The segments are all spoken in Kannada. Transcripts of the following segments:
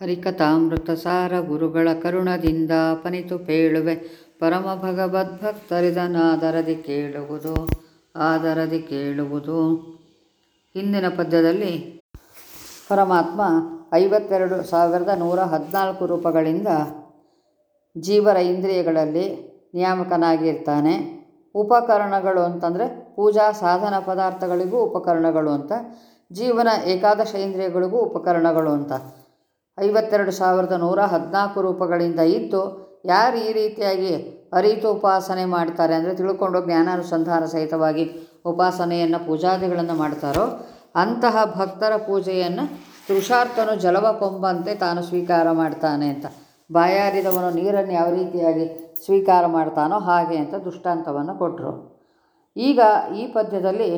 ಹರಿಕಥಾಮೃತ ಸಾರ ಗುರುಗಳ ಕರುಣದಿಂದ ಪನಿತು ಪೇಳುವೆ. ಪರಮ ಭಗವದ್ಭಕ್ತರಿದನಾದರದಿ ಕೇಳುವುದು, ಆದರದಿ ಕೇಳುವುದು. ಹಿಂದಿನ ಪದ್ಯದಲ್ಲಿ ಪರಮಾತ್ಮ ಐವತ್ತೆರಡು ಸಾವಿರದ ನೂರ ಹದಿನಾಲ್ಕು ರೂಪಗಳಿಂದ ಜೀವರ ಇಂದ್ರಿಯಗಳಲ್ಲಿ ನಿಯಾಮಕನಾಗಿರ್ತಾನೆ. ಉಪಕರಣಗಳು ಅಂತಂದರೆ ಪೂಜಾ ಸಾಧನ ಪದಾರ್ಥಗಳಿಗೂ ಉಪಕರಣಗಳು ಅಂತ, ಜೀವನ ಏಕಾದಶ ಇಂದ್ರಿಯಗಳಿಗೂ ಉಪಕರಣಗಳು ಅಂತ. ಐವತ್ತೆರಡು ಸಾವಿರದ ನೂರ ಹದಿನಾಲ್ಕು ರೂಪಗಳಿಂದ ಇದ್ದು, ಯಾರು ಈ ರೀತಿಯಾಗಿ ಅರಿತು ಉಪಾಸನೆ ಮಾಡ್ತಾರೆ ಅಂದರೆ ತಿಳ್ಕೊಂಡು ಜ್ಞಾನಾನುಸಂಧಾನ ಸಹಿತವಾಗಿ ಉಪಾಸನೆಯನ್ನು, ಪೂಜಾದಿಗಳನ್ನು ಮಾಡ್ತಾರೋ, ಅಂತಹ ಭಕ್ತರ ಪೂಜೆಯನ್ನು ತೃಷಾರ್ಥನು ಜಲವ ಕೊಂಬಂತೆ ತಾನು ಸ್ವೀಕಾರ ಮಾಡ್ತಾನೆ ಅಂತ. ಬಾಯಾರಿದವನು ನೀರನ್ನು ಯಾವ ರೀತಿಯಾಗಿ ಸ್ವೀಕಾರ ಮಾಡ್ತಾನೋ ಹಾಗೆ ಅಂತ ದೃಷ್ಟಾಂತವನ್ನು ಕೊಟ್ಟರು ಈಗ ಈ ಪದ್ಯದಲ್ಲಿ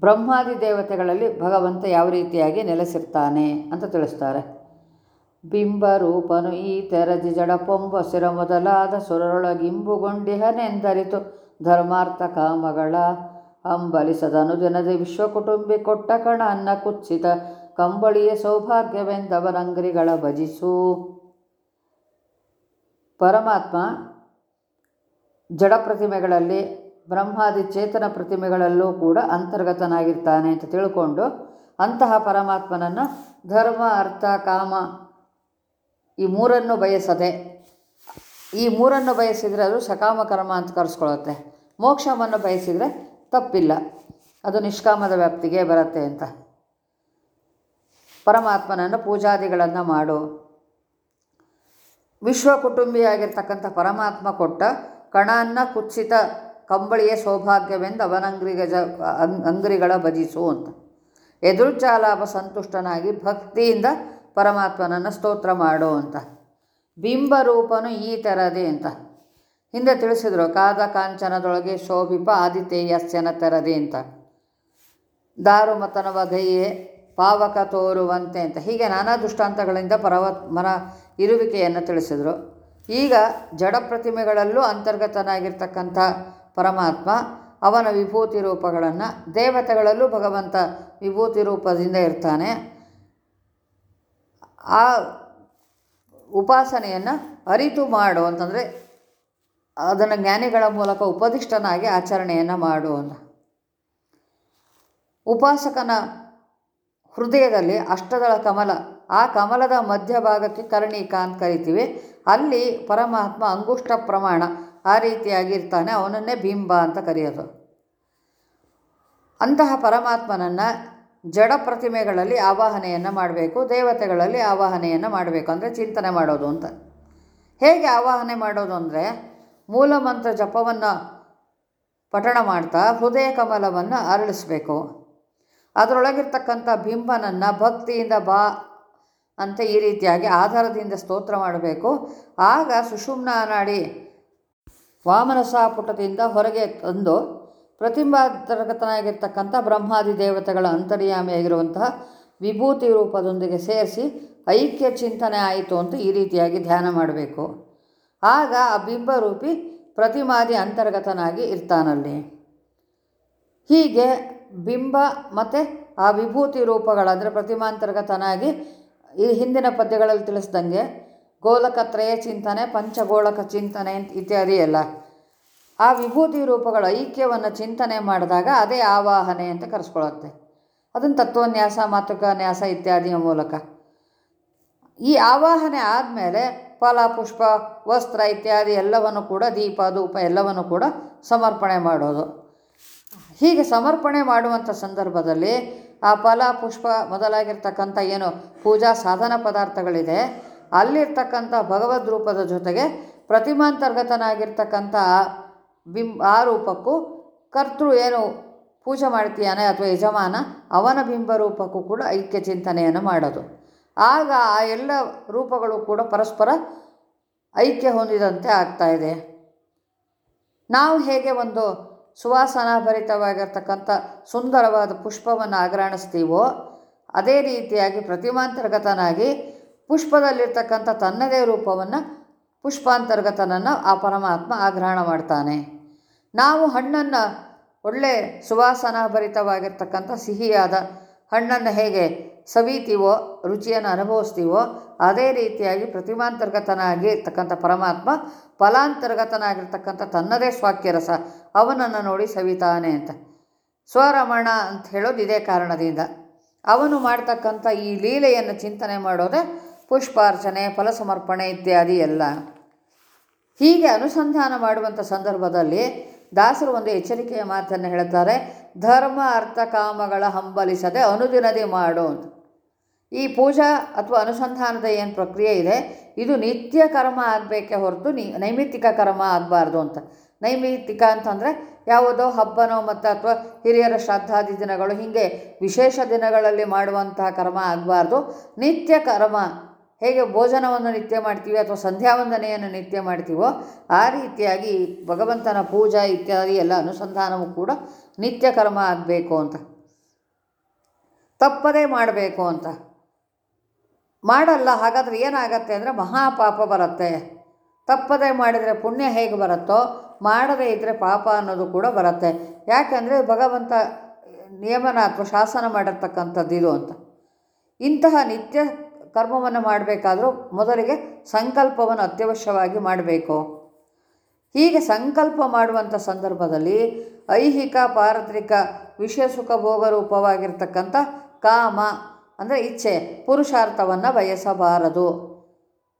ಬ್ರಹ್ಮಾದಿ ದೇವತೆಗಳಲ್ಲಿ ಭಗವಂತ ಯಾವ ರೀತಿಯಾಗಿ ನೆಲೆಸಿರ್ತಾನೆ ಅಂತ ತಿಳಿಸ್ತಾರೆ. ಬಿಂಬರೂಪನು ಈ ತೆರದಿ ಜಡಪೊಂಬ ಸಿರ ಮೊದಲಾದ ಸುರರೊಳಗಿಂಬುಗೊಂಡಿಹನೆಂದರಿತು ಧರ್ಮಾರ್ಥ ಕಾಮಗಳ. ವಿಶ್ವ ವಿಶ್ವಕುಟುಂಬಿ ಕೊಟ್ಟ ಕಣ ಅನ್ನ ಕುಚ್ಚಿತ ಕಂಬಳಿಯ ಸೌಭಾಗ್ಯವೆಂದವರಂಗ್ರಿಗಳ ಭಜಿಸು. ಪರಮಾತ್ಮ ಜಡ ಪ್ರತಿಮೆಗಳಲ್ಲಿ ಬ್ರಹ್ಮಾದಿ ಚೇತನ ಪ್ರತಿಮೆಗಳಲ್ಲೂ ಕೂಡ ಅಂತರ್ಗತನಾಗಿರ್ತಾನೆ ಅಂತ ತಿಳ್ಕೊಂಡು ಅಂತಹ ಪರಮಾತ್ಮನನ್ನು ಧರ್ಮ, ಅರ್ಥ, ಕಾಮ ಈ ಮೂರನ್ನು ಬಯಸದೆ, ಈ ಮೂರನ್ನು ಬಯಸಿದರೆ ಅದು ಸಕಾಮ ಕರ್ಮ ಅಂತ ಕರೆಸ್ಕೊಳ್ಳುತ್ತೆ. ಮೋಕ್ಷವನ್ನು ಬಯಸಿದರೆ ತಪ್ಪಿಲ್ಲ. ಅದು ನಿಷ್ಕಾಮದ ವ್ಯಾಪ್ತಿಗೆ ಬರುತ್ತೆ ಅಂತ. ಪರಮಾತ್ಮನನ್ನು ಪೂಜಾದಿಗಳನ್ನು ಮಾಡು. ವಿಶ್ವ ಕುಟುಂಬಿಯಾಗಿರ್ತಕ್ಕಂಥ ಪರಮಾತ್ಮ ಕೊಟ್ಟ ಕಣಾನ್ನ ಕುತ್ಸಿತ ಕಂಬಳಿಯ ಸೌಭಾಗ್ಯವೆಂದು ಅವನಂಗ್ರಿಗ ಜ ಅಂಗ್ರಿಗಳ ಭಜಿಸು ಅಂತ. ಎದುರುಚಾಲಾಪ ಸಂತುಷ್ಟನಾಗಿ ಭಕ್ತಿಯಿಂದ ಪರಮಾತ್ಮನನ್ನು ಸ್ತೋತ್ರ ಮಾಡು ಅಂತ. ಬಿಂಬರೂಪನು ಈ ಥರದೇ ಅಂತ. ಹಿಂದೆ ತಿಳಿಸಿದರು, ಕಾದ ಕಾಂಚನದೊಳಗೆ ಶೋಭಿಪ ಆದಿತೇಯಸ್ಯನ ತೆರದೆ ಅಂತ. ದಾರು ಮತನ ಗೈಯೆ ಪಾವಕ ತೋರುವಂತೆ ಅಂತ. ಹೀಗೆ ನಾನಾ ದೃಷ್ಟಾಂತಗಳಿಂದ ಮನ ಇರುವಿಕೆಯನ್ನು ತಿಳಿಸಿದರು. ಈಗ ಜಡ ಪ್ರತಿಮೆಗಳಲ್ಲೂ ಅಂತರ್ಗತನಾಗಿರ್ತಕ್ಕಂಥ ಪರಮಾತ್ಮ ಅವನ ವಿಭೂತಿ ರೂಪಗಳನ್ನು ದೇವತೆಗಳಲ್ಲೂ ಭಗವಂತ ವಿಭೂತಿ ರೂಪದಿಂದ ಇರ್ತಾನೆ. ಆ ಉಪಾಸನೆಯನ್ನು ಅರಿತು ಮಾಡು ಅಂತಂದರೆ ಅದನ್ನು ಜ್ಞಾನಿಗಳ ಮೂಲಕ ಉಪದಿಷ್ಟನಾಗಿ ಆಚರಣೆಯನ್ನು ಮಾಡು ಅಂತ. ಉಪಾಸಕನ ಹೃದಯದಲ್ಲಿ ಅಷ್ಟದಳ ಕಮಲ, ಆ ಕಮಲದ ಮಧ್ಯಭಾಗಕ್ಕೆ ಕರ್ಣಿಕ ಅಂತ ಕರಿತೀವಿ. ಅಲ್ಲಿ ಪರಮಾತ್ಮ ಅಂಗುಷ್ಟ ಪ್ರಮಾಣ ಆ ರೀತಿಯಾಗಿ ಇರ್ತಾನೆ ಅವನನ್ನೇ ಬಿಂಬ ಅಂತ ಕರೆಯೋದು. ಅಂತಹ ಪರಮಾತ್ಮನನ್ನು ಜಡ ಪ್ರತಿಮೆಗಳಲ್ಲಿ ಆವಾಹನೆಯನ್ನು ಮಾಡಬೇಕು, ದೇವತೆಗಳಲ್ಲಿ ಆವಾಹನೆಯನ್ನು ಮಾಡಬೇಕು, ಅಂದರೆ ಚಿಂತನೆ ಮಾಡೋದು ಅಂತ. ಹೇಗೆ ಆವಾಹನೆ ಮಾಡೋದು ಅಂದರೆ, ಮೂಲಮಂತ್ರ ಜಪವನ್ನು ಪಠಣ ಮಾಡ್ತಾ ಹೃದಯ ಕಮಲವನ್ನು ಅರಳಿಸ್ಬೇಕು. ಅದರೊಳಗಿರ್ತಕ್ಕಂಥ ಬಿಂಬನನ್ನು ಭಕ್ತಿಯಿಂದ ಬಾ ಅಂತ ಈ ರೀತಿಯಾಗಿ ಆಧಾರದಿಂದ ಸ್ತೋತ್ರ ಮಾಡಬೇಕು. ಆಗ ಸುಷುಮ್ನ ನಾಡಿ ವಾಮನಸ ಪುಟದಿಂದ ಹೊರಗೆ ತಂದು ಪ್ರತಿಂಬಾಂತರ್ಗತನಾಗಿರ್ತಕ್ಕಂಥ ಬ್ರಹ್ಮಾದಿ ದೇವತೆಗಳ ಅಂತರ್ಯಾಮಿಯಾಗಿರುವಂತಹ ವಿಭೂತಿ ರೂಪದೊಂದಿಗೆ ಸೇರಿಸಿ ಐಕ್ಯ ಚಿಂತನೆ ಆಯಿತು ಅಂತ ಈ ರೀತಿಯಾಗಿ ಧ್ಯಾನ ಮಾಡಬೇಕು. ಆಗ ಆ ಬಿಂಬರೂಪಿ ಪ್ರತಿಮಾದಿ ಅಂತರ್ಗತನಾಗಿ ಇರ್ತಾನಲ್ಲಿ. ಹೀಗೆ ಬಿಂಬ ಮತ್ತು ಆ ವಿಭೂತಿ ರೂಪಗಳಂದರೆ ಪ್ರತಿಮಾಂತರ್ಗತನಾಗಿ ಈ ಹಿಂದಿನ ಪದ್ಯಗಳಲ್ಲಿ ತಿಳಿಸ್ದಂಗೆ ಗೋಲಕತ್ರಯ ಚಿಂತನೆ, ಪಂಚಗೋಳಕ ಚಿಂತನೆ ಇತ್ಯಾದಿ ಎಲ್ಲ. ಆ ವಿಭೂತಿ ರೂಪಗಳ ಐಕ್ಯವನ್ನು ಚಿಂತನೆ ಮಾಡಿದಾಗ ಅದೇ ಆವಾಹನೆ ಅಂತ ಕರೆಸ್ಕೊಳ್ಳುತ್ತೆ. ಅದನ್ನು ತತ್ವನ್ಯಾಸ, ಮಾತುಕನ್ಯಾಸ ಇತ್ಯಾದಿಯ ಮೂಲಕ. ಈ ಆವಾಹನೆ ಆದಮೇಲೆ ಫಲ, ಪುಷ್ಪ, ವಸ್ತ್ರ ಇತ್ಯಾದಿ ಎಲ್ಲವನ್ನು ಕೂಡ, ದೀಪ, ಧೂಪ ಎಲ್ಲವನ್ನು ಕೂಡ ಸಮರ್ಪಣೆ ಮಾಡೋದು. ಹೀಗೆ ಸಮರ್ಪಣೆ ಮಾಡುವಂಥ ಸಂದರ್ಭದಲ್ಲಿ ಆ ಫಲ, ಪುಷ್ಪ ಮೊದಲಾಗಿರ್ತಕ್ಕಂಥ ಏನು ಪೂಜಾ ಸಾಧನ ಪದಾರ್ಥಗಳಿದೆ ಅಲ್ಲಿರ್ತಕ್ಕಂಥ ಭಗವದ್ ರೂಪದ ಜೊತೆಗೆ ಪ್ರತಿಮಾಂತರ್ಗತನಾಗಿರ್ತಕ್ಕಂಥ ಬಿಂ ಆ ರೂಪಕ್ಕೂ ಕರ್ತೃ ಏನು ಪೂಜೆ ಮಾಡ್ತೀಯಾನೆ ಅಥವಾ ಯಜಮಾನ, ಅವನ ಬಿಂಬ ರೂಪಕ್ಕೂ ಕೂಡ ಐಕ್ಯ ಚಿಂತನೆಯನ್ನು ಮಾಡೋದು. ಆಗ ಆ ಎಲ್ಲ ರೂಪಗಳು ಕೂಡ ಪರಸ್ಪರ ಐಕ್ಯ ಹೊಂದಿದಂತೆ ಆಗ್ತಾಯಿದೆ ನಾವು ಹೇಗೆ ಒಂದು ಸುವಾಸನಾಭರಿತವಾಗಿರ್ತಕ್ಕಂಥ ಸುಂದರವಾದ ಪುಷ್ಪವನ್ನು ಆಗ್ರಹಣಿಸ್ತೀವೋ, ಅದೇ ರೀತಿಯಾಗಿ ಪ್ರತಿಮಾಂತರ್ಗತನಾಗಿ ಪುಷ್ಪದಲ್ಲಿರ್ತಕ್ಕಂಥ ತನ್ನದೇ ರೂಪವನ್ನು ಪುಷ್ಪಾಂತರ್ಗತನನ್ನು ಆ ಪರಮಾತ್ಮ ಆಗ್ರಹಣ ಮಾಡ್ತಾನೆ. ನಾವು ಹಣ್ಣನ್ನು ಒಳ್ಳೆ ಸುವಾಸನಾಭರಿತವಾಗಿರ್ತಕ್ಕಂಥ ಸಿಹಿಯಾದ ಹಣ್ಣನ್ನು ಹೇಗೆ ಸವಿತೀವೋ, ರುಚಿಯನ್ನು ಅನುಭವಿಸ್ತೀವೋ, ಅದೇ ರೀತಿಯಾಗಿ ಪ್ರತಿಮಾಂತರ್ಗತನಾಗಿ ಇರ್ತಕ್ಕಂಥ ಪರಮಾತ್ಮ ಫಲಾಂತರ್ಗತನಾಗಿರ್ತಕ್ಕಂಥ ತನ್ನದೇ ಸ್ವಾಕ್ಯ ರಸ ಅವನನ್ನು ನೋಡಿ ಸವಿತಾನೆ ಅಂತ. ಸ್ವರಮಣ ಅಂತ ಹೇಳೋದು ಇದೇ ಕಾರಣದಿಂದ. ಅವನು ಮಾಡ್ತಕ್ಕಂಥ ಈ ಲೀಲೆಯನ್ನು ಚಿಂತನೆ ಮಾಡೋದೇ ಪುಷ್ಪಾರ್ಚನೆ, ಫಲಸಮರ್ಪಣೆ ಇತ್ಯಾದಿ ಎಲ್ಲ. ಹೀಗೆ ಅನುಸಂಧಾನ ಮಾಡುವಂಥ ಸಂದರ್ಭದಲ್ಲಿ ದಾಸರು ಒಂದು ಎಚ್ಚರಿಕೆಯ ಮಾತನ್ನು ಹೇಳ್ತಾರೆ ಧರ್ಮ ಅರ್ಥ ಕಾಮಗಳ ಹಂಬಲಿಸದೆ ಅನುದಿನದಿ ಮಾಡು ಅಂತ. ಈ ಪೂಜಾ ಅಥವಾ ಅನುಸಂಧಾನದ ಏನು ಪ್ರಕ್ರಿಯೆ ಇದೆ, ಇದು ನಿತ್ಯ ಕರ್ಮ ಆಗಬೇಕೆ ಹೊರತು ನಿ, ನೈಮಿತ್ತಿಕ ಕರ್ಮ ಆಗಬಾರ್ದು ಅಂತ. ನೈಮಿತ್ತಿಕ ಅಂತಂದರೆ ಯಾವುದೋ ಹಬ್ಬನೋ ಮತ್ತು ಅಥವಾ ಹಿರಿಯರ ಶ್ರದ್ಧಾದಿ ದಿನಗಳು, ಹೀಗೆ ವಿಶೇಷ ದಿನಗಳಲ್ಲಿ ಮಾಡುವಂತಹ ಕರ್ಮ ಆಗಬಾರ್ದು. ನಿತ್ಯ ಕರ್ಮ ಹೇಗೆ ಭೋಜನವನ್ನು ನಿತ್ಯ ಮಾಡ್ತೀವಿ ಅಥವಾ ಸಂಧ್ಯಾವಂದನೆಯನ್ನು ನಿತ್ಯ ಮಾಡ್ತೀವೋ ಆ ರೀತಿಯಾಗಿ ಭಗವಂತನ ಪೂಜಾ ಇತ್ಯಾದಿ ಎಲ್ಲ ಅನುಸಂಧಾನವೂ ಕೂಡ ನಿತ್ಯ ಕರ್ಮ ಆಗಬೇಕು ಅಂತ. ತಪ್ಪದೇ ಮಾಡಬೇಕು ಅಂತ. ಮಾಡಲ್ಲ, ಹಾಗಾದರೆ ಏನಾಗತ್ತೆ ಅಂದರೆ ಮಹಾಪಾಪ ಬರುತ್ತೆ. ತಪ್ಪದೇ ಮಾಡಿದರೆ ಪುಣ್ಯ ಹೇಗೆ ಬರುತ್ತೋ, ಮಾಡದೇ ಇದ್ದರೆ ಪಾಪ ಅನ್ನೋದು ಕೂಡ ಬರುತ್ತೆ. ಯಾಕೆಂದರೆ ಭಗವಂತ ನಿಯಮನ ಅಥವಾ ಶಾಸನ ಮಾಡಿರ್ತಕ್ಕಂಥದ್ದು ಇದು ಅಂತ. ಇಂತಹ ನಿತ್ಯ ಕರ್ಮವನ್ನು ಮಾಡಬೇಕಾದರೂ ಮೊದಲಿಗೆ ಸಂಕಲ್ಪವನ್ನು ಅತ್ಯವಶ್ಯವಾಗಿ ಮಾಡಬೇಕು. ಹೀಗೆ ಸಂಕಲ್ಪ ಮಾಡುವಂಥ ಸಂದರ್ಭದಲ್ಲಿ ಐಹಿಕ, ಪಾರತ್ರಿಕ ವಿಷಯ ಸುಖ ಭೋಗ ರೂಪವಾಗಿರ್ತಕ್ಕಂಥ ಕಾಮ, ಅಂದರೆ ಇಚ್ಛೆ, ಪುರುಷಾರ್ಥವನ್ನು ಬಯಸಬಾರದು.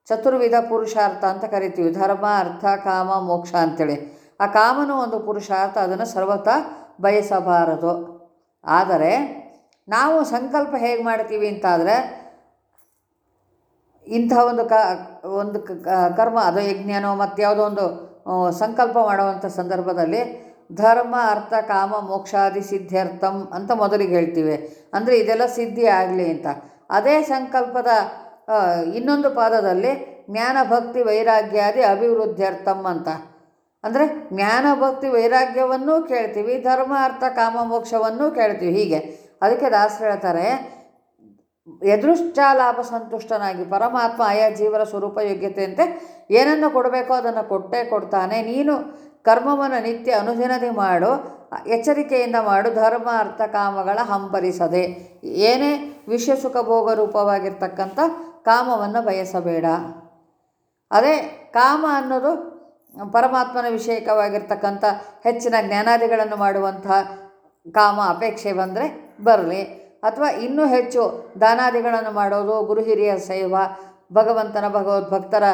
ಚತುರ್ವಿಧ ಪುರುಷಾರ್ಥ ಅಂತ ಕರಿತೀವಿ. ಧರ್ಮ, ಅರ್ಥ, ಕಾಮ, ಮೋಕ್ಷ ಅಂತೇಳಿ. ಆ ಕಾಮನು ಒಂದು ಪುರುಷಾರ್ಥ, ಅದನ್ನು ಸರ್ವತ ಬಯಸಬಾರದು. ಆದರೆ ನಾವು ಸಂಕಲ್ಪ ಹೇಗೆ ಮಾಡ್ತೀವಿ ಅಂತಾದರೆ ಇಂಥ ಒಂದು ಕ, ಒಂದು ಕರ್ಮ, ಅದು ಯಜ್ಞನೋ ಮತ್ತು ಯಾವುದೋ ಒಂದು ಸಂಕಲ್ಪ ಮಾಡುವಂಥ ಸಂದರ್ಭದಲ್ಲಿ ಧರ್ಮ, ಅರ್ಥ, ಕಾಮ, ಮೋಕ್ಷಾದಿ ಸಿದ್ಧ್ಯರ್ಥಂ ಅಂತ ಮೊದಲಿಗೆ ಹೇಳ್ತೀವಿ. ಅಂದರೆ ಇದೆಲ್ಲ ಸಿದ್ಧಿ ಆಗಲಿ ಅಂತ. ಅದೇ ಸಂಕಲ್ಪದ ಇನ್ನೊಂದು ಪಾದದಲ್ಲಿ ಜ್ಞಾನ, ಭಕ್ತಿ, ವೈರಾಗ್ಯಾದಿ ಅಭಿವೃದ್ಧ್ಯರ್ಥಂ ಅಂತ. ಅಂದರೆ ಜ್ಞಾನ, ಭಕ್ತಿ, ವೈರಾಗ್ಯವನ್ನೂ ಕೇಳ್ತೀವಿ, ಧರ್ಮ, ಅರ್ಥ, ಕಾಮ, ಮೋಕ್ಷವನ್ನೂ ಕೇಳ್ತೀವಿ. ಹೀಗೆ. ಅದಕ್ಕೆ ದಾಸರು ಹೇಳ್ತಾರೆ ಎದೃಶ್ಚಾಲಾಭ ಸಂತುಷ್ಟನಾಗಿ ಪರಮಾತ್ಮ ಆಯಾ ಜೀವರ ಸ್ವರೂಪ ಯೋಗ್ಯತೆಯಂತೆ ಏನನ್ನು ಕೊಡಬೇಕೋ ಅದನ್ನು ಕೊಟ್ಟೇ ಕೊಡ್ತಾನೆ. ನೀನು ಕರ್ಮವನ್ನು ನಿತ್ಯ ಅನುದಿನದಿ ಮಾಡು, ಎಚ್ಚರಿಕೆಯಿಂದ ಮಾಡು, ಧರ್ಮ, ಅರ್ಥ, ಕಾಮಗಳ ಹಂಪರಿಸದೆ. ಏನೇ ವಿಷ ಸುಖ ಭೋಗ ರೂಪವಾಗಿರ್ತಕ್ಕಂಥ ಕಾಮವನ್ನು ಬಯಸಬೇಡ. ಅದೇ ಕಾಮ ಅನ್ನೋದು ಪರಮಾತ್ಮನ ವಿಷಯಕವಾಗಿರ್ತಕ್ಕಂಥ ಹೆಚ್ಚಿನ ಜ್ಞಾನಾದಿಗಳನ್ನು ಮಾಡುವಂಥ ಕಾಮ ಅಪೇಕ್ಷೆ ಬಂದರೆ ಬರಲಿ. ಅಥವಾ ಇನ್ನೂ ಹೆಚ್ಚು ದಾನಾದಿಗಳನ್ನು ಮಾಡೋದು, ಗುರು ಹಿರಿಯ ಸೇವಾ, ಭಗವಂತನ ಭಗವದ್ಭಕ್ತರ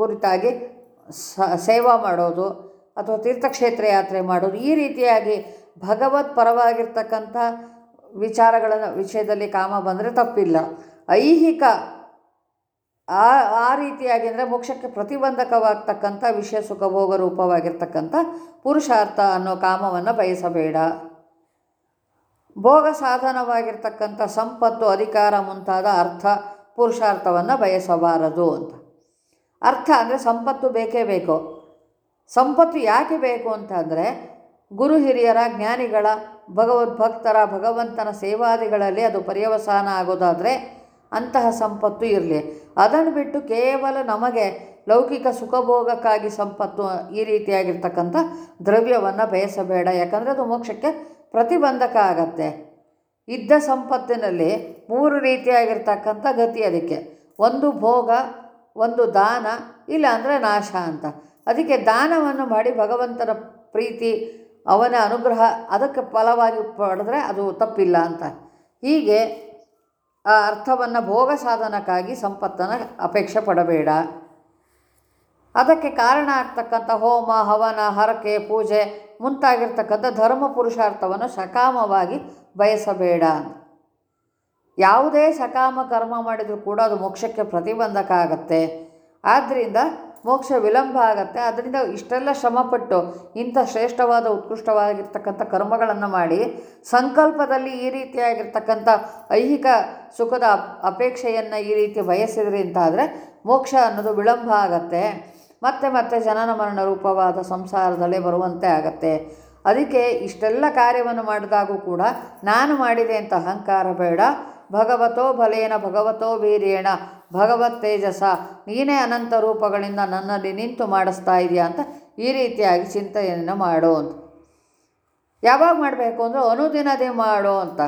ಕುರಿತಾಗಿ ಸೇವಾ ಮಾಡೋದು ಅಥವಾ ತೀರ್ಥಕ್ಷೇತ್ರ ಯಾತ್ರೆ ಮಾಡೋದು, ಈ ರೀತಿಯಾಗಿ ಭಗವತ್ ಪರವಾಗಿರ್ತಕ್ಕಂಥ ವಿಚಾರಗಳನ್ನು, ವಿಷಯದಲ್ಲಿ ಕಾಮ ಬಂದರೆ ತಪ್ಪಿಲ್ಲ. ಐಹಿಕ ಆ ಆ ರೀತಿಯಾಗಿ ಅಂದರೆ ಮೋಕ್ಷಕ್ಕೆ ಪ್ರತಿಬಂಧಕವಾಗ್ತಕ್ಕಂಥ ವಿಷಯ ಸುಖಭೋಗ ರೂಪವಾಗಿರ್ತಕ್ಕಂಥ ಪುರುಷಾರ್ಥ ಅನ್ನೋ ಕಾಮವನ್ನು ಬಯಸಬೇಡ. ಭೋಗ ಸಾಧನವಾಗಿರ್ತಕ್ಕಂಥ ಸಂಪತ್ತು ಅಧಿಕಾರ ಮುಂತಾದ ಅರ್ಥ ಪುರುಷಾರ್ಥವನ್ನು ಬಯಸಬಾರದು ಅಂತ. ಅರ್ಥ ಅಂದರೆ ಸಂಪತ್ತು ಬೇಕೇ ಬೇಕು. ಸಂಪತ್ತು ಯಾಕೆ ಬೇಕು ಅಂತಂದರೆ ಗುರು ಹಿರಿಯರ, ಜ್ಞಾನಿಗಳ ಭಗವದ್ಭಕ್ತರ ಭಗವಂತನ ಸೇವಾದಿಗಳಲ್ಲಿ ಅದು ಪರ್ಯವಸಾನ ಆಗೋದಾದರೆ ಅಂತಹ ಸಂಪತ್ತು ಇರಲಿ. ಅದನ್ನು ಬಿಟ್ಟು ಕೇವಲ ನಮಗೆ ಲೌಕಿಕ ಸುಖಭೋಗಕ್ಕಾಗಿ ಸಂಪತ್ತು ಈ ರೀತಿಯಾಗಿರ್ತಕ್ಕಂಥ ದ್ರವ್ಯವನ್ನು ಬಯಸಬೇಡ. ಯಾಕಂದರೆ ಅದು ಮೋಕ್ಷಕ್ಕೆ ಪ್ರತಿಬಂಧಕ ಆಗತ್ತೆ. ಇದ್ದ ಸಂಪತ್ತಿನಲ್ಲಿ ಮೂರು ರೀತಿಯಾಗಿರ್ತಕ್ಕಂಥ ಗತಿ ಅದಕ್ಕೆ. ಒಂದು ಭೋಗ, ಒಂದು ದಾನ ಇಲ್ಲ ಅಂದರೆ ನಾಶ ಅಂತ. ಅದಕ್ಕೆ ದಾನವನ್ನು ಮಾಡಿ ಭಗವಂತನ ಪ್ರೀತಿ, ಅವನ ಅನುಗ್ರಹ ಅದಕ್ಕೆ ಫಲವಾಗಿ ಪಡೆದ್ರೆ ಅದು ತಪ್ಪಿಲ್ಲ ಅಂತ. ಹೀಗೆ ಆ ಅರ್ಥವನ್ನು ಭೋಗ ಸಾಧನಕ್ಕಾಗಿ ಸಂಪತ್ತನ್ನು ಅಪೇಕ್ಷೆ ಪಡಬೇಡ. ಅದಕ್ಕೆ ಕಾರಣ ಆಗ್ತಕ್ಕಂಥ ಹೋಮ, ಹವನ, ಹರಕೆ, ಪೂಜೆ ಮುಂತಾಗಿರ್ತಕ್ಕಂಥ ಧರ್ಮ ಪುರುಷಾರ್ಥವನ್ನು ಸಕಾಮವಾಗಿ ಬಯಸಬೇಡ ಯಾವುದೇ ಸಕಾಮ ಕರ್ಮ ಮಾಡಿದರೂ ಕೂಡ ಅದು ಮೋಕ್ಷಕ್ಕೆ ಪ್ರತಿಬಂಧಕ ಆಗತ್ತೆ. ಆದ್ದರಿಂದ ಮೋಕ್ಷ ವಿಳಂಬ ಆಗತ್ತೆ. ಅದರಿಂದ ಇಷ್ಟೆಲ್ಲ ಶ್ರಮಪಟ್ಟು ಇಂಥ ಶ್ರೇಷ್ಠವಾದ, ಉತ್ಕೃಷ್ಟವಾಗಿರ್ತಕ್ಕಂಥ ಕರ್ಮಗಳನ್ನು ಮಾಡಿ ಸಂಕಲ್ಪದಲ್ಲಿ ಈ ರೀತಿಯಾಗಿರ್ತಕ್ಕಂಥ ಐಹಿಕ ಸುಖದ ಅಪ್- ಅಪೇಕ್ಷೆಯನ್ನು ಈ ರೀತಿ ಬಯಸಿದ್ರಿ ಅಂತಾದರೆ ಮೋಕ್ಷ ಅನ್ನೋದು ವಿಳಂಬ ಆಗತ್ತೆ. ಮತ್ತೆ ಮತ್ತೆ ಜನನ ಮರಣ ರೂಪವಾದ ಸಂಸಾರದಲ್ಲೇ ಬರುವಂತೆ ಆಗತ್ತೆ. ಅದಕ್ಕೆ ಇಷ್ಟೆಲ್ಲ ಕಾರ್ಯವನ್ನು ಮಾಡಿದಾಗೂ ಕೂಡ ನಾನು ಮಾಡಿದೆ ಅಂತ ಅಹಂಕಾರ ಬೇಡ. ಭಗವತೋ ಬಲೇನ, ಭಗವತೋ ವೀರ್ಯೇಣ, ಭಗವತ್ ತೇಜಸ, ನೀನೇ ಅನಂತ ರೂಪಗಳಿಂದ ನನ್ನಲ್ಲಿ ನಿಂತು ಮಾಡಿಸ್ತಾ ಇದೆಯಾ ಅಂತ ಈ ರೀತಿಯಾಗಿ ಚಿಂತೆಯನ್ನು ಮಾಡು ಅಂತ. ಯಾವಾಗ ಮಾಡಬೇಕು ಅಂದರೆ ಅನುದಿನದೇ ಮಾಡು ಅಂತ.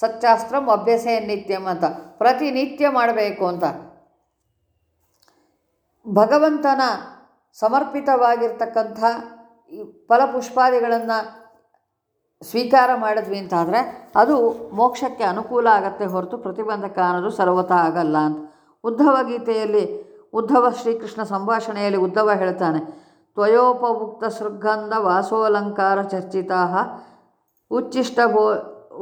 ಸಚ್ಚಾಸ್ತ್ರಂ ಅಭ್ಯಸೇ ನಿತ್ಯಂ ಅಂತ. ಪ್ರತಿನಿತ್ಯ ಮಾಡಬೇಕು ಅಂತ. ಭಗವಂತನ ಸಮರ್ಪಿತವಾಗಿರ್ತಕ್ಕಂಥ ಫಲಪುಷ್ಪಾದಿಗಳನ್ನು ಸ್ವೀಕಾರ ಮಾಡಿದ್ವಿ ಅಂತಾದರೆ ಅದು ಮೋಕ್ಷಕ್ಕೆ ಅನುಕೂಲ ಆಗತ್ತೆ ಹೊರತು ಪ್ರತಿಬಂಧಕ ಅನ್ನೋದು ಸರ್ವತಾ ಆಗಲ್ಲ ಅಂತ. ಉದ್ಧವ ಗೀತೆಯಲ್ಲಿ ಉದ್ಧವ ಶ್ರೀಕೃಷ್ಣ ಸಂಭಾಷಣೆಯಲ್ಲಿ ಉದ್ಧವ ಹೇಳ್ತಾನೆ, ತ್ವಯೋಪಭುಕ್ತ ಸೃಗಂಧ ವಾಸೋಲಂಕಾರ ಚರ್ಚಿತಾ ಉಚ್ಚಿಷ್ಟ ಭೋ,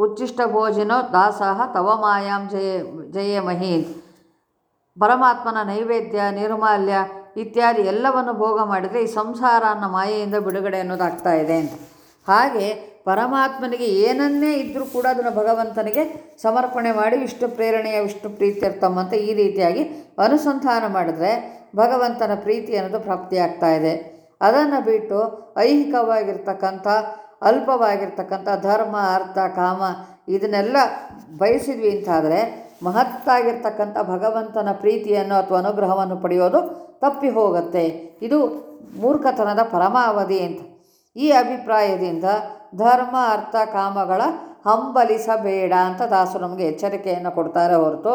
ಉಚ್ಚಿಷ್ಟ ಭೋಜಿನೋ ದಾಸಃ ತವ ಮಾಯಾಂ ಜಯ ಜಯ ಮಹೀನ್ ಪರಮಾತ್ಮನ ನೈವೇದ್ಯ, ನಿರ್ಮಾಲ್ಯ ಇತ್ಯಾದಿ ಎಲ್ಲವನ್ನು ಭೋಗ ಮಾಡಿದರೆ ಈ ಸಂಸಾರ ಅನ್ನೋ ಮಾಯೆಯಿಂದ ಬಿಡುಗಡೆ ಅನ್ನೋದಾಗ್ತಾ ಇದೆ ಅಂತ. ಹಾಗೆ ಪರಮಾತ್ಮನಿಗೆ ಏನನ್ನೇ ಇದ್ದರೂ ಕೂಡ ಅದನ್ನು ಭಗವಂತನಿಗೆ ಸಮರ್ಪಣೆ ಮಾಡಿ ವಿಷ್ಣು ಪ್ರೇರಣೆಯ ವಿಷ್ಣು ಅಂತ ಈ ರೀತಿಯಾಗಿ ಅನುಸಂಧಾನ ಮಾಡಿದ್ರೆ ಭಗವಂತನ ಪ್ರೀತಿ ಅನ್ನೋದು ಪ್ರಾಪ್ತಿಯಾಗ್ತಾ ಇದೆ. ಅದನ್ನು ಬಿಟ್ಟು ಐಹಿಕವಾಗಿರ್ತಕ್ಕಂಥ, ಅಲ್ಪವಾಗಿರ್ತಕ್ಕಂಥ ಧರ್ಮ, ಅರ್ಥ, ಕಾಮ ಇದನ್ನೆಲ್ಲ ಬಯಸಿದ್ವಿ ಅಂತಾದರೆ ಮಹತ್ತಾಗಿರ್ತಕ್ಕಂಥ ಭಗವಂತನ ಪ್ರೀತಿಯನ್ನು ಅಥವಾ ಅನುಗ್ರಹವನ್ನು ಪಡೆಯೋದು ತಪ್ಪಿ ಹೋಗುತ್ತೆ. ಇದು ಮೂರ್ಖತನದ ಪರಮಾವಧಿ ಅಂತ. ಈ ಅಭಿಪ್ರಾಯದಿಂದ ಧರ್ಮ, ಅರ್ಥ, ಕಾಮಗಳ ಹಂಬಲಿಸಬೇಡ ಅಂತ ದಾಸು ನಮಗೆ ಎಚ್ಚರಿಕೆಯನ್ನು ಕೊಡ್ತಾರೆ ಹೊರತು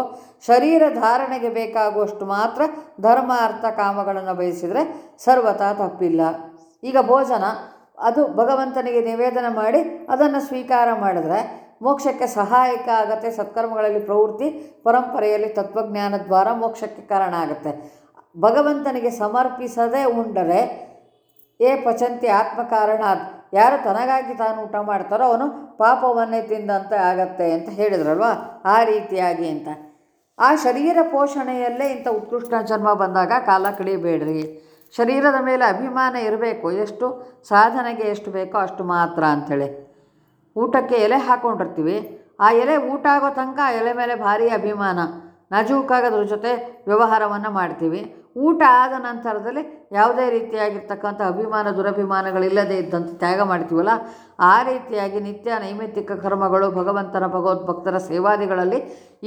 ಶರೀರ ಧಾರಣೆಗೆ ಬೇಕಾಗುವಷ್ಟು ಮಾತ್ರ ಧರ್ಮ, ಅರ್ಥ, ಕಾಮಗಳನ್ನು ಬಯಸಿದರೆ ಸರ್ವತಾ ತಪ್ಪಿಲ್ಲ. ಈಗ ಭೋಜನ, ಅದು ಭಗವಂತನಿಗೆ ನಿವೇದನೆ ಮಾಡಿ ಅದನ್ನು ಸ್ವೀಕಾರ ಮಾಡಿದ್ರೆ ಮೋಕ್ಷಕ್ಕೆ ಸಹಾಯಕ ಆಗತ್ತೆ, ಸತ್ಕರ್ಮಗಳಲ್ಲಿ ಪ್ರವೃತ್ತಿ, ಪರಂಪರೆಯಲ್ಲಿ ತತ್ವಜ್ಞಾನ ದ್ವಾರ ಮೋಕ್ಷಕ್ಕೆ ಕಾರಣ ಆಗುತ್ತೆ. ಭಗವಂತನಿಗೆ ಸಮರ್ಪಿಸದೇ ಉಂಡರೆ ಏ ಪಚಂತಿ ಆತ್ಮಕಾರಣ, ಯಾರು ತನಗಾಗಿ ತಾನು ಊಟ ಮಾಡ್ತಾರೋ ಅವನು ಪಾಪವನ್ನೇ ತಿಂದಂತೆ ಆಗತ್ತೆ ಅಂತ ಹೇಳಿದ್ರಲ್ವಾ? ಆ ರೀತಿಯಾಗಿ ಅಂತ. ಆ ಶರೀರ ಪೋಷಣೆಯಲ್ಲೇ ಇಂಥ ಉತ್ಕೃಷ್ಟ ಜನ್ಮ ಬಂದಾಗ ಕಾಲ ಕಳಿಬೇಡ್ರಿ. ಶರೀರದ ಮೇಲೆ ಅಭಿಮಾನ ಇರಬೇಕು, ಎಷ್ಟು ಸಾಧನೆಗೆ ಎಷ್ಟು ಬೇಕೋ ಅಷ್ಟು ಮಾತ್ರ ಅಂಥೇಳಿ. ಊಟಕ್ಕೆ ಎಲೆ ಹಾಕ್ಕೊಂಡಿರ್ತೀವಿ ಆ ಎಲೆ ಊಟ ಆಗೋ ತನಕ ಎಲೆ ಮೇಲೆ ಭಾರಿ ಅಭಿಮಾನ. ನಾಜೂಕಾಗೋದ್ರ ಜೊತೆ ವ್ಯವಹಾರವನ್ನು ಮಾಡ್ತೀವಿ. ಊಟ ಆದ ನಂತರದಲ್ಲಿ ಯಾವುದೇ ರೀತಿಯಾಗಿರ್ತಕ್ಕಂಥ ಅಭಿಮಾನ, ದುರಭಿಮಾನಗಳಿಲ್ಲದೆ ಇದ್ದಂತೆ ತ್ಯಾಗ ಮಾಡ್ತೀವಲ್ಲ, ಆ ರೀತಿಯಾಗಿ ನಿತ್ಯ ನೈಮಿತ್ತಿಕ ಕರ್ಮಗಳು ಭಗವಂತನ ಭಗವದ್ಭಕ್ತರ ಸೇವಾದಿಗಳಲ್ಲಿ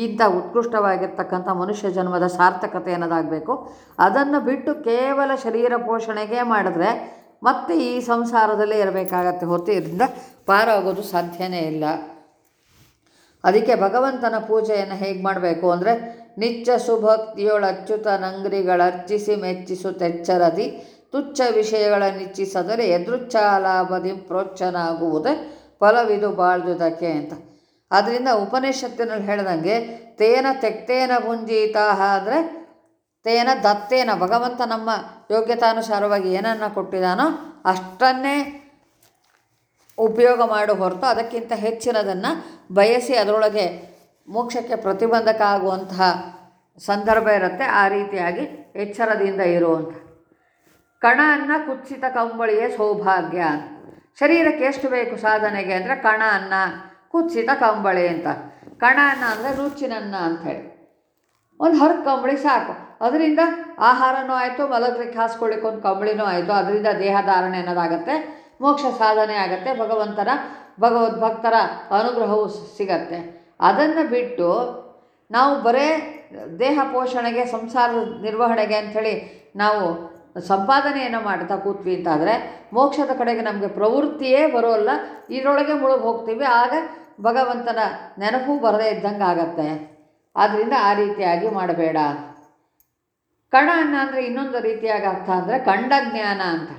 ಇಂಥ ಉತ್ಕೃಷ್ಟವಾಗಿರ್ತಕ್ಕಂಥ ಮನುಷ್ಯ ಜನ್ಮದ ಸಾರ್ಥಕತೆ ಅನ್ನೋದಾಗಬೇಕು. ಅದನ್ನು ಬಿಟ್ಟು ಕೇವಲ ಶರೀರ ಪೋಷಣೆಗೆ ಮಾಡಿದ್ರೆ ಮತ್ತೆ ಈ ಸಂಸಾರದಲ್ಲೇ ಇರಬೇಕಾಗತ್ತೆ ಹೊರತು ಇದರಿಂದ ಪಾರಾಗೋದು ಸಾಧ್ಯನೇ ಇಲ್ಲ. ಅದಕ್ಕೆ ಭಗವಂತನ ಪೂಜೆಯನ್ನು ಹೇಗೆ ಮಾಡಬೇಕು ಅಂದರೆ ನಿಚ್ಚ ಸುಭಕ್ತಿಯೊಳ ಅಚ್ಯುತ ನಂಗ್ರಿಗಳ ಅರ್ಚಿಸಿ ಮೆಚ್ಚಿಸು ತೆಚ್ಚರದಿ, ತುಚ್ಛ ವಿಷಯಗಳ ನಿಚ್ಚಿಸದರೆ ಎದೃಚ್ಛಾಲಾಭದಿ ಪ್ರೋಚ್ಚನಾಗುವುದೇ ಫಲವಿದು ಬಾಳ್ದುದಕ್ಕೆ ಅಂತ. ಅದರಿಂದ ಉಪನಿಷತ್ತಿನಲ್ಲಿ ಹೇಳ್ದಂಗೆ, ತೇನ ತೆಕ್ತೇನ ಭುಂಜೀತಾಹ ಅಂದರೆ ತೇನ ದತ್ತೇನ ಭಗವಂತ ನಮ್ಮ ಯೋಗ್ಯತಾನುಸಾರವಾಗಿ ಏನನ್ನು ಕೊಟ್ಟಿದ್ದಾನೋ ಅಷ್ಟನ್ನೇ ಉಪಯೋಗ ಮಾಡು ಹೊರತು ಅದಕ್ಕಿಂತ ಹೆಚ್ಚಿನದನ್ನು ಬಯಸಿ ಅದರೊಳಗೆ ಮೋಕ್ಷಕ್ಕೆ ಪ್ರತಿಬಂಧಕ ಆಗುವಂತಹ ಸಂದರ್ಭ ಇರುತ್ತೆ. ಆ ರೀತಿಯಾಗಿ ಎಚ್ಚರದಿಂದ ಇರುವಂಥ ಕಣ ಅನ್ನ ಕುಚ್ಚಿತ ಕಂಬಳಿಯೇ ಸೌಭಾಗ್ಯ. ಶರೀರಕ್ಕೆ ಎಷ್ಟು ಬೇಕು ಸಾಧನೆಗೆ ಅಂದರೆ ಕಣ ಅನ್ನ ಕುಚ್ಚಿತ ಕಂಬಳಿ ಅಂತ. ಕಣ ಅನ್ನ ಅಂದರೆ ರುಚಿನನ್ನ ಅಂಥೇಳಿ ಒಂದು ಹರ ಕಂಬಳಿ ಸಾಕು. ಅದರಿಂದ ಆಹಾರನೂ ಆಯಿತು, ಮಲಗಲಿಕ್ಕೆ ಹಾಸ್ಕೊಳ್ಳಿಕ್ಕೆ ಒಂದು ಕಂಬಳಿನೂ ಆಯಿತು. ಅದರಿಂದ ದೇಹ ಧಾರಣೆ ಅನ್ನೋದಾಗತ್ತೆ, ಮೋಕ್ಷ ಸಾಧನೆ ಆಗತ್ತೆ ಭಗವಂತನ ಭಗವದ್ಭಕ್ತರ ಅನುಗ್ರಹವು ಸಿಗತ್ತೆ. ಅದನ್ನು ಬಿಟ್ಟು ನಾವು ಬರೇ ದೇಹ ಪೋಷಣೆಗೆ ಸಂಸಾರದ ನಿರ್ವಹಣೆಗೆ ಅಂಥೇಳಿ ನಾವು ಸಂಪಾದನೆಯನ್ನು ಮಾಡ್ತಾ ಕೂತ್ವಿ ಅಂತಾದರೆ, ಮೋಕ್ಷದ ಕಡೆಗೆ ನಮಗೆ ಪ್ರವೃತ್ತಿಯೇ ಬರೋಲ್ಲ, ಇದರೊಳಗೆ ಮುಳುಗಿ ಹೋಗ್ತೀವಿ. ಆಗ ಭಗವಂತನ ನೆನಪು ಬರದೇ ಇದ್ದಂಗೆ ಆಗತ್ತೆ ಆದ್ದರಿಂದ ಆ ರೀತಿಯಾಗಿ ಮಾಡಬೇಡ. ಕಣ ಅನ್ನ ಅಂದರೆ ಇನ್ನೊಂದು ರೀತಿಯಾಗಿ ಅರ್ಥ ಅಂದರೆ ಕಂಡ ಜ್ಞಾನ ಅಂತ.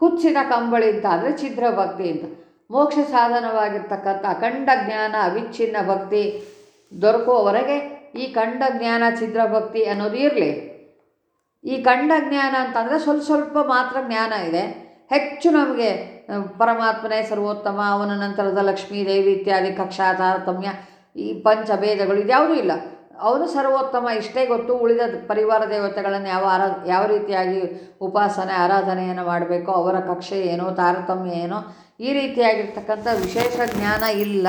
ಕುಚ್ಚಿದ ಕಂಬಳಿ ಅಂತ ಅಂದರೆ ಛಿದ್ರ ಭಕ್ತಿ ಅಂತ. ಮೋಕ್ಷ ಸಾಧನವಾಗಿರ್ತಕ್ಕಂಥ ಅಖಂಡ ಜ್ಞಾನ, ಅವಿಚ್ಛಿನ್ನ ಭಕ್ತಿ ದೊರಕುವವರೆಗೆ ಈ ಕಂಡ ಜ್ಞಾನ, ಛಿದ್ರ ಭಕ್ತಿ ಅನ್ನೋದು ಇರಲಿ. ಈ ಕಂಡ ಜ್ಞಾನ ಅಂತಂದರೆ ಸ್ವಲ್ಪ ಸ್ವಲ್ಪ ಮಾತ್ರ ಜ್ಞಾನ ಇದೆ. ಹೆಚ್ಚು ನಮಗೆ ಪರಮಾತ್ಮನೇ ಸರ್ವೋತ್ತಮ, ಅವನ ನಂತರದ ಲಕ್ಷ್ಮೀ ದೇವಿ ಇತ್ಯಾದಿ ಕಕ್ಷಾ ತಾರತಮ್ಯ ಈ ಪಂಚಭೇದಗಳು ಇದ್ಯಾವುದೂ ಇಲ್ಲ. ಅವನು ಸರ್ವೋತ್ತಮ, ಇಷ್ಟೇ ಗೊತ್ತು. ಉಳಿದ ಪರಿವಾರ ದೇವತೆಗಳನ್ನು ಯಾವ ಆರಾ, ಯಾವ ರೀತಿಯಾಗಿ ಉಪಾಸನೆ, ಆರಾಧನೆಯನ್ನು ಮಾಡಬೇಕು, ಅವರ ಕಕ್ಷೆ ಏನೋ, ತಾರತಮ್ಯ ಏನೋ, ಈ ರೀತಿಯಾಗಿರ್ತಕ್ಕಂಥ ವಿಶೇಷ ಜ್ಞಾನ ಇಲ್ಲ.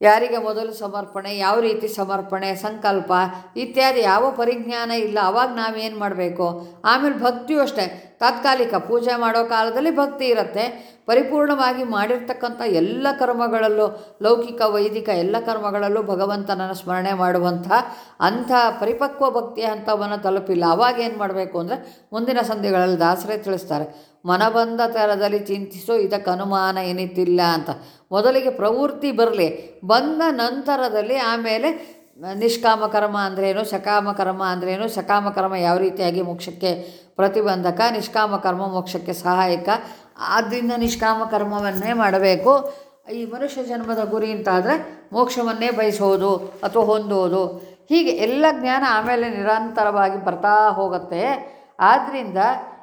ಯಾರಿಗೆ ಮೊದಲು ಸಮರ್ಪಣೆ, ಯಾವ ರೀತಿ ಸಮರ್ಪಣೆ, ಸಂಕಲ್ಪ ಇತ್ಯಾದಿ ಯಾವ ಪರಿಜ್ಞಾನ ಇಲ್ಲ, ಅವಾಗ ನಾವೇನು ಮಾಡಬೇಕು? ಆಮೇಲೆ ಭಕ್ತಿಯೂ ಅಷ್ಟೇ. ತಾತ್ಕಾಲಿಕ ಪೂಜೆ ಮಾಡೋ ಕಾಲದಲ್ಲಿ ಭಕ್ತಿ ಇರುತ್ತೆ. ಪರಿಪೂರ್ಣವಾಗಿ ಮಾಡಿರ್ತಕ್ಕಂಥ ಎಲ್ಲ ಕರ್ಮಗಳಲ್ಲೂ, ಲೌಕಿಕ, ವೈದಿಕ ಎಲ್ಲ ಕರ್ಮಗಳಲ್ಲೂ ಭಗವಂತನನ್ನು ಸ್ಮರಣೆ ಮಾಡುವಂಥ ಅಂಥ ಪರಿಪಕ್ವ ಭಕ್ತಿ ಹಂತವನ್ನು ತಲುಪಿಲ್ಲ. ಅವಾಗ ಏನು ಮಾಡಬೇಕು ಅಂದರೆ, ಮುಂದಿನ ಸಂಧಿಗಳಲ್ಲಿ ದಾಸರೇ ತಿಳಿಸ್ತಾರೆ. ಮನಬಂದ ಚಿಂತಿಸೋ ಇದಕ್ಕೆ ಅನುಮಾನ ಏನಿತ್ತಿಲ್ಲ ಅಂತ. ಮೊದಲಿಗೆ ಪ್ರವೃತ್ತಿ ಬರಲಿ, ಬಂದ ನಂತರದಲ್ಲಿ ಆಮೇಲೆ ನಿಷ್ಕಾಮ ಕರ್ಮ ಅಂದ್ರೇನು ಸಕಾಮ ಕರ್ಮ ಅಂದ್ರೇನು ಸಕಾಮ ಕರ್ಮ ಯಾವ ರೀತಿಯಾಗಿ ಮೋಕ್ಷಕ್ಕೆ ಪ್ರತಿಬಂಧಕ, ನಿಷ್ಕಾಮ ಕರ್ಮ ಮೋಕ್ಷಕ್ಕೆ ಸಹಾಯಕ ಆದ್ದರಿಂದ ನಿಷ್ಕಾಮ ಕರ್ಮವನ್ನೇ ಮಾಡಬೇಕು. ಈ ಮನುಷ್ಯ ಜನ್ಮದ ಗುರಿ ಅಂತಾದರೆ ಮೋಕ್ಷವನ್ನೇ ಬಯಸೋದು ಅಥವಾ ಹೊಂದೋದು. ಹೀಗೆ ಎಲ್ಲ ಜ್ಞಾನ ಆಮೇಲೆ ನಿರಂತರವಾಗಿ ಬರ್ತಾ ಹೋಗುತ್ತೆ. ಆದ್ದರಿಂದ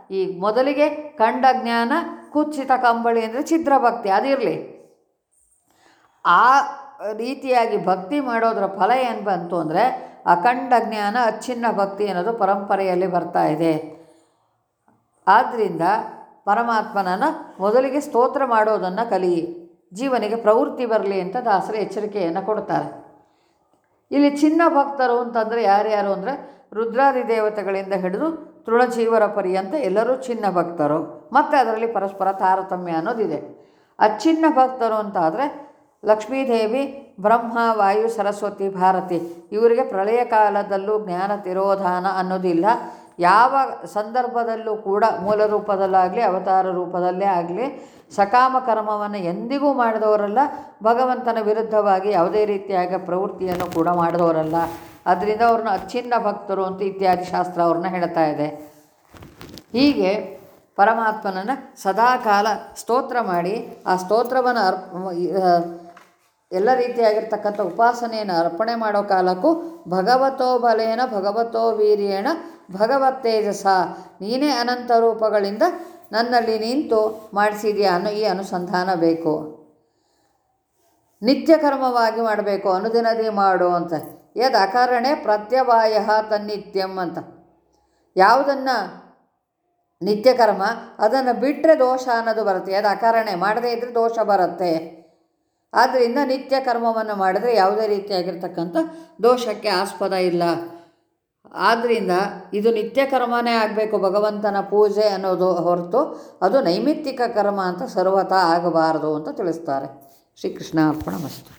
ಈ ಮೊದಲಿಗೆ ಕಂಡ ಜ್ಞಾನ ಕುಚ್ಚಿತ ಕಂಬಳಿ ಅಂದರೆ ಛಿದ್ರ ಭಕ್ತಿ ಅದಿರಲಿ ಆ ರೀತಿಯಾಗಿ ಭಕ್ತಿ ಮಾಡೋದರ ಫಲ ಏನು ಬಂತು ಅಂದರೆ ಅಖಂಡ ಜ್ಞಾನ ಅಚ್ಛಿನ್ನ ಭಕ್ತಿ ಅನ್ನೋದು ಪರಂಪರೆಯಲ್ಲಿ ಬರ್ತಾ ಇದೆ. ಆದ್ದರಿಂದ ಪರಮಾತ್ಮನನ್ನು ಮೊದಲಿಗೆ ಸ್ತೋತ್ರ ಮಾಡೋದನ್ನು ಕಲಿ, ಜೀವನಿಗೆ ಪ್ರವೃತ್ತಿ ಬರಲಿ ಅಂತ ದಾಸರು ಎಚ್ಚರಿಕೆಯನ್ನು ಕೊಡ್ತಾರೆ. ಇಲ್ಲಿ ಚಿನ್ನ ಭಕ್ತರು ಅಂತಂದರೆ ಯಾರ್ಯಾರು ಅಂದರೆ ರುದ್ರಾದಿ ದೇವತೆಗಳಿಂದ ಹಿಡಿದು ತೃಣಜೀವರ ಪರ್ಯಂತ ಎಲ್ಲರೂ ಚಿನ್ನ ಭಕ್ತರು. ಮತ್ತು ಅದರಲ್ಲಿ ಪರಸ್ಪರ ತಾರತಮ್ಯ ಅನ್ನೋದಿದೆ. ಅಚ್ಚಿನ್ನ ಭಕ್ತರು ಅಂತಾದರೆ ಲಕ್ಷ್ಮೀದೇವಿ, ಬ್ರಹ್ಮ, ವಾಯು, ಸರಸ್ವತಿ, ಭಾರತಿ. ಇವರಿಗೆ ಪ್ರಳಯ ಕಾಲದಲ್ಲೂ ಜ್ಞಾನ ತಿರೋಧಾನ ಅನ್ನೋದಿಲ್ಲ. ಯಾವ ಸಂದರ್ಭದಲ್ಲೂ ಕೂಡ ಮೂಲ ರೂಪದಲ್ಲಾಗಲಿ, ಅವತಾರ ರೂಪದಲ್ಲೇ ಆಗಲಿ, ಸಕಾಮ ಕರ್ಮವನ್ನು ಎಂದಿಗೂ ಮಾಡಿದವರಲ್ಲ. ಭಗವಂತನ ವಿರುದ್ಧವಾಗಿ ಯಾವುದೇ ರೀತಿಯಾಗಿ ಪ್ರವೃತ್ತಿಯನ್ನು ಕೂಡ ಮಾಡಿದವರಲ್ಲ. ಅದರಿಂದ ಅವ್ರನ್ನ ಅಚ್ಚಿನ್ನ ಭಕ್ತರು ಅಂತ ಇತ್ಯಾದಿ ಶಾಸ್ತ್ರ ಅವ್ರನ್ನ ಹೇಳ್ತಾ ಇದೆ. ಹೀಗೆ ಪರಮಾತ್ಮನನ್ನು ಸದಾಕಾಲ ಸ್ತೋತ್ರ ಮಾಡಿ, ಆ ಸ್ತೋತ್ರವನ್ನು ಅರ್ಪ ಎಲ್ಲ ರೀತಿಯಾಗಿರ್ತಕ್ಕಂಥ ಉಪಾಸನೆಯನ್ನು ಅರ್ಪಣೆ ಮಾಡೋ ಕಾಲಕ್ಕೂ ಭಗವತೋ ಬಲೇನ ಭಗವತೋ ವೀರ್ಯೇಣ ಭಗವತ್ತೇಜಸ ನೀನೇ ಅನಂತ ರೂಪಗಳಿಂದ ನನ್ನಲ್ಲಿ ನಿಂತು ಮಾಡಿಸಿದೆಯಾ ಅನ್ನೋ ಈ ಅನುಸಂಧಾನ ಬೇಕು. ನಿತ್ಯ ಕರ್ಮವಾಗಿ ಮಾಡಬೇಕು, ಅನುದಿನದಿ ಮಾಡು ಅಂತ. ಯದ್ ಅಕಾರಣೆ ಪ್ರತ್ಯವಾಯ ತನ್ನಿತ್ಯಂ ಅಂತ. ಯಾವುದನ್ನು ನಿತ್ಯ ಕರ್ಮ, ಅದನ್ನು ಬಿಟ್ಟರೆ ದೋಷ ಅನ್ನೋದು ಬರುತ್ತೆ. ಅದು ಅಕಾರಣೆ ಮಾಡದೇ ಇದ್ದರೆ ದೋಷ ಬರುತ್ತೆ. ಆದ್ದರಿಂದ ನಿತ್ಯ ಕರ್ಮವನ್ನು ಮಾಡಿದರೆ ಯಾವುದೇ ರೀತಿಯಾಗಿರ್ತಕ್ಕಂಥ ದೋಷಕ್ಕೆ ಆಸ್ಪದ ಇಲ್ಲ. ಆದ್ದರಿಂದ ಇದು ನಿತ್ಯ ಕರ್ಮನೇ ಆಗಬೇಕು. ಭಗವಂತನ ಪೂಜೆ ಅನ್ನೋದು ಹೊರತು ಅದು ನೈಮಿತ್ತಿಕ ಕರ್ಮ ಅಂತ ಸರ್ವತಾ ಆಗಬಾರದು ಅಂತ ತಿಳಿಸ್ತಾರೆ. ಶ್ರೀಕೃಷ್ಣ ಅರ್ಪಣ ಮಸ್ತು.